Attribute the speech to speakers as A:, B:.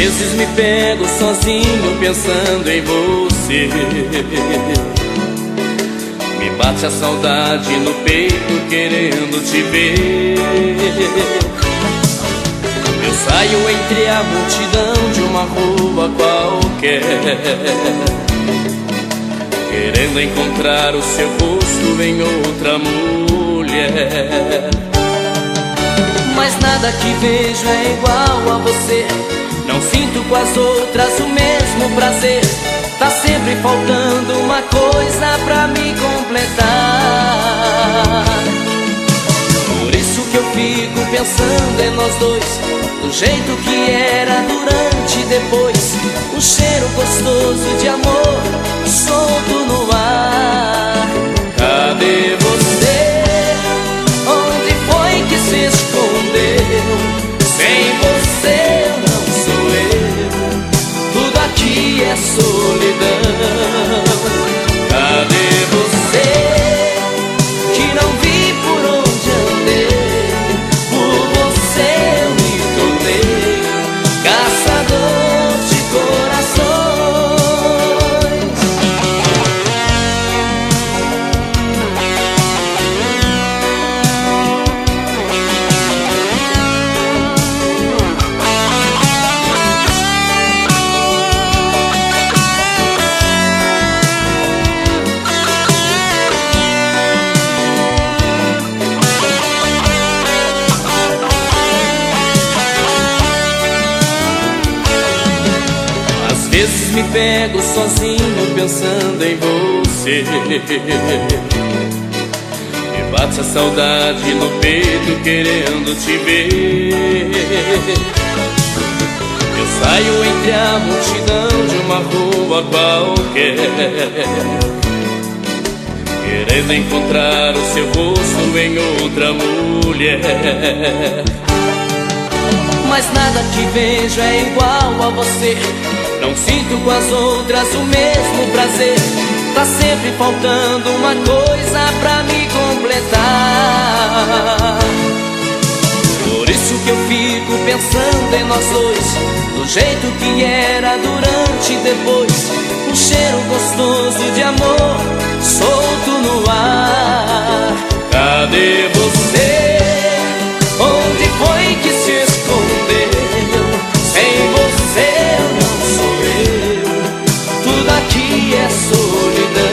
A: vezes me pego sozinho pensando em você. Me bate a saudade no peito querendo te ver. Eu saio entre a multidão de uma rua qualquer. Querendo encontrar o seu rosto em outra mulher. Mas nada que vejo é igual a você não sinto com as outras o mesmo prazer. Tá sempre faltando uma coisa pra me completar. Por isso que eu fico pensando em nós dois. Do jeito que era durante e depois. Um cheiro gostoso de amor é solidão. Vezes me pego sozinho pensando em você. Me bate a saudade no peito querendo te ver. Eu saio entre a multidão de uma rua qualquer. Querendo encontrar o seu rosto em outra mulher. Mas nada que vejo é igual a você não sinto com as outras o mesmo prazer. Tá sempre faltando uma coisa pra me completar. Por isso que eu fico pensando em nós dois, do jeito que era durante e depois. Um cheiro gostoso de amor holiness.